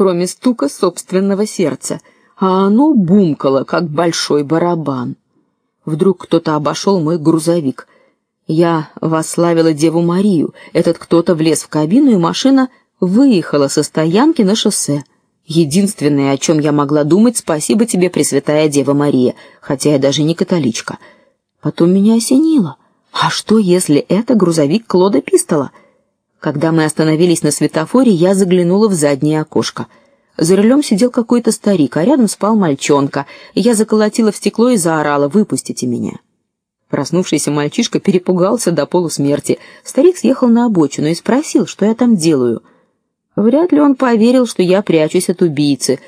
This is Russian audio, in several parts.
кроме стука собственного сердца, а оно бумкало, как большой барабан. Вдруг кто-то обошел мой грузовик. Я восславила Деву Марию. Этот кто-то влез в кабину, и машина выехала со стоянки на шоссе. Единственное, о чем я могла думать, спасибо тебе, Пресвятая Дева Мария, хотя я даже не католичка. Потом меня осенило. А что, если это грузовик Клода Пистола? Когда мы остановились на светофоре, я заглянула в заднее окошко. За рулем сидел какой-то старик, а рядом спал мальчонка. Я заколотила в стекло и заорала: "Выпустите меня!" Проснувшийся мальчишка перепугался до полусмерти. Старик съехал на обочину и спросил, что я там делаю. Вряд ли он поверил, что я прячусь от убийцы.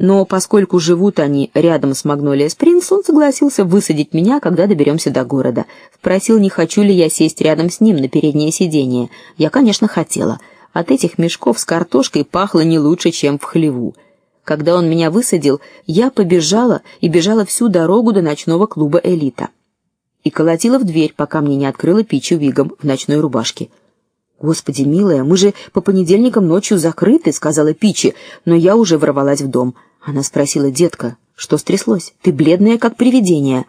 Но поскольку живут они рядом с Магнолия Спрингс, он согласился высадить меня, когда доберемся до города. Спросил, не хочу ли я сесть рядом с ним на переднее сиденье. Я, конечно, хотела. От этих мешков с картошкой пахло не лучше, чем в хлеву. Когда он меня высадил, я побежала и бежала всю дорогу до ночного клуба Элита. И колотила в дверь, пока мне не открыла Пичу Вигом в ночной рубашке. Господи, милая, мы же по понедельникам ночью закрыты, сказала Пичи, но я уже ворвалась в дом. Она спросила: "Детка, что стряслось? Ты бледная как привидение".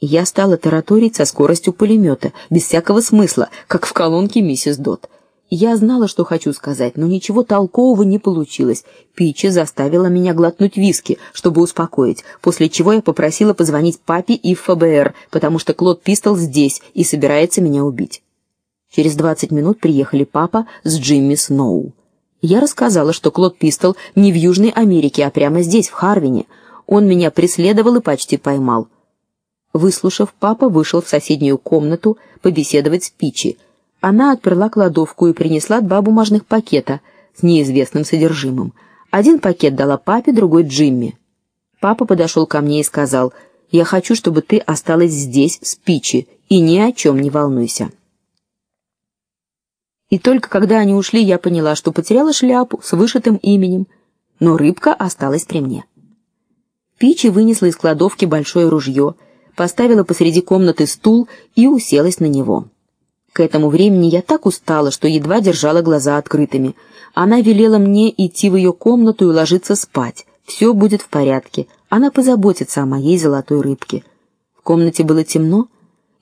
Я стала тараторить со скоростью пулемета, без всякого смысла, как в колонке миссис Дот. Я знала, что хочу сказать, но ничего толкового не получилось. Пичи заставила меня глотнуть виски, чтобы успокоить, после чего я попросила позвонить папе и в ФБР, потому что Клод Пистол здесь и собирается меня убить. Через двадцать минут приехали папа с Джимми Сноу. Я рассказала, что Клод Пистол не в Южной Америке, а прямо здесь, в Харвине. Он меня преследовал и почти поймал. Выслушав, папа вышел в соседнюю комнату побеседовать с Пичи. Она отперла кладовку и принесла два бумажных пакета с неизвестным содержимым. Один пакет дала папе, другой Джимми. Папа подошел ко мне и сказал: "Я хочу, чтобы ты осталась здесь с Пичи и ни о чем не волнуйся". И только когда они ушли, я поняла, что потеряла шляпу с вышитым именем, но рыбка осталась при мне. Пичи вынесла из кладовки большое ружье, поставила посреди комнаты стул и уселась на него. К этому времени я так устала, что едва держала глаза открытыми. Она велела мне идти в ее комнату и ложиться спать. Все будет в порядке. Она позаботится о моей золотой рыбке. В комнате было темно,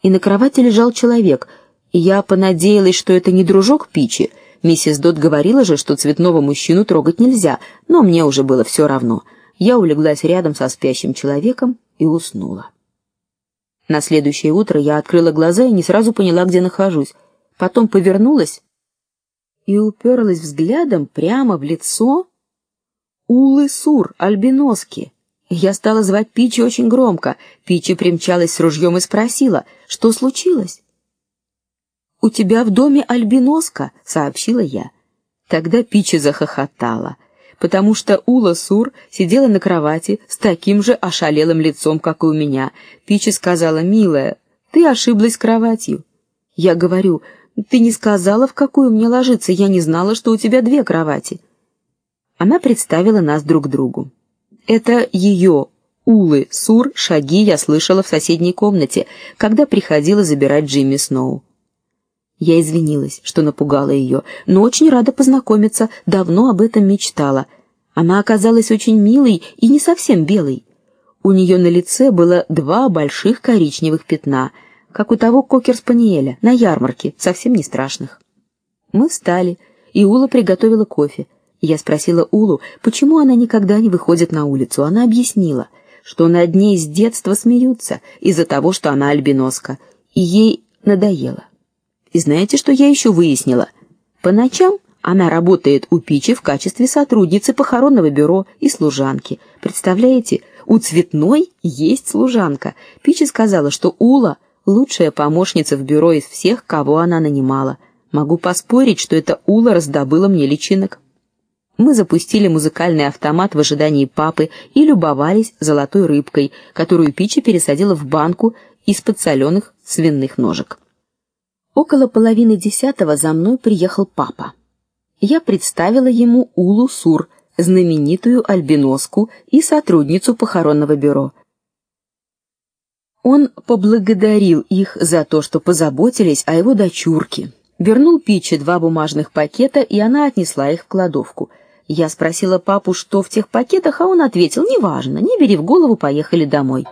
и на кровати лежал человек, я понадеялась, что это не дружок Пичи. Миссис Дот говорила же, что цветного мужчину трогать нельзя, но мне уже было все равно. Я улеглась рядом со спящим человеком и уснула. На следующее утро я открыла глаза и не сразу поняла, где нахожусь. Потом повернулась и уперлась взглядом прямо в лицо Улы Сур, альбиноски. Я стала звать Пичи очень громко. Пичи примчалась с ружьем и спросила, что случилось. У тебя в доме альбиноска, сообщила я. Тогда Пичи захохотала, потому что Ула Сур сидела на кровати с таким же ошалелым лицом, как и у меня. Пичи сказала: "Милая, ты ошиблась кроватью". Я говорю: "Ты не сказала, в какую мне ложиться, я не знала, что у тебя две кровати". Она представила нас друг другу. Это ее Улы Сур шаги я слышала в соседней комнате, когда приходила забирать Джимми Сноу. Я извинилась, что напугала ее, но очень рада познакомиться, давно об этом мечтала. Она оказалась очень милой и не совсем белой. У нее на лице было два больших коричневых пятна, как у того кокер-спаниеля на ярмарке, совсем не страшных. Мы встали, и Ула приготовила кофе. Я спросила Улу, почему она никогда не выходит на улицу. Она объяснила, что над ней с детства смеются из-за того, что она альбиноска, и ей надоело. И знаете, что я еще выяснила? По ночам она работает у Пичи в качестве сотрудницы похоронного бюро и служанки. Представляете, у Цветной есть служанка. Пичи сказала, что Ула лучшая помощница в бюро из всех, кого она нанимала. Могу поспорить, что это Ула раздобыла мне личинок. Мы запустили музыкальный автомат в ожидании папы и любовались золотой рыбкой, которую Пичи пересадила в банку из-под соленых свиных ножек. Около половины десятого за мной приехал папа. Я представила ему Улу Сур, знаменитую альбиноску и сотрудницу похоронного бюро. Он поблагодарил их за то, что позаботились о его дочурке. Вернул Пичи два бумажных пакета, и она отнесла их в кладовку. Я спросила папу, что в тех пакетах, а он ответил: "Неважно, не бери в голову, поехали домой".